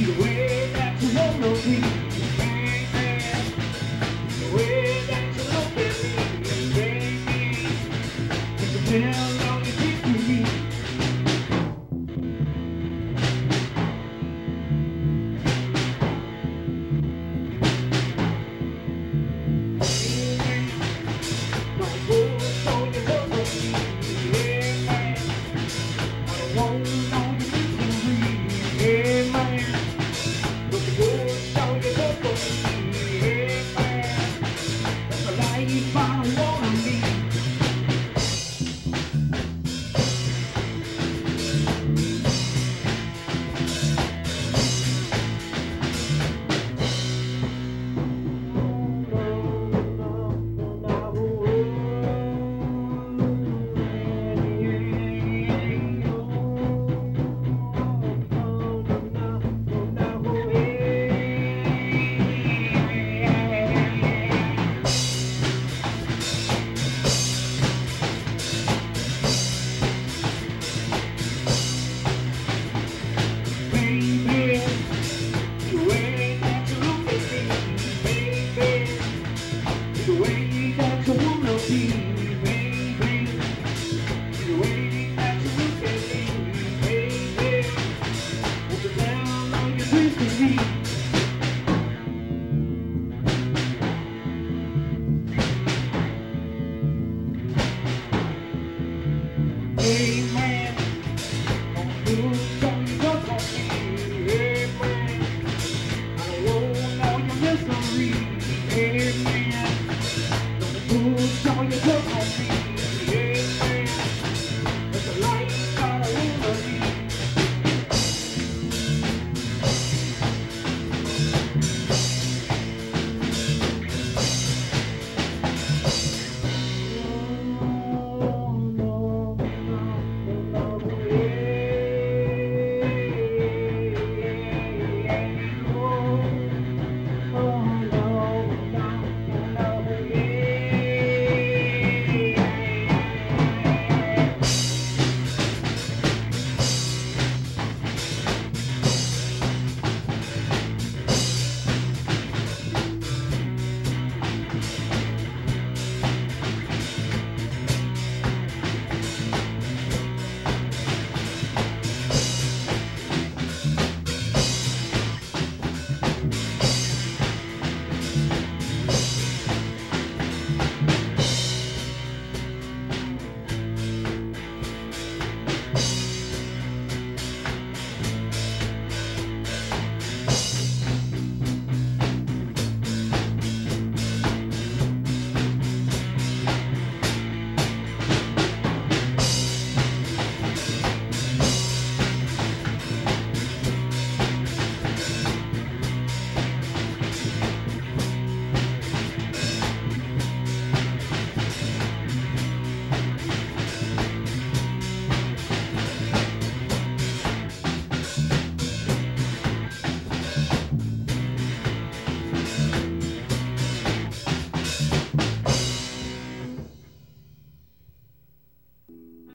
The way that you me, baby. The way that you look at me, baby. Amen.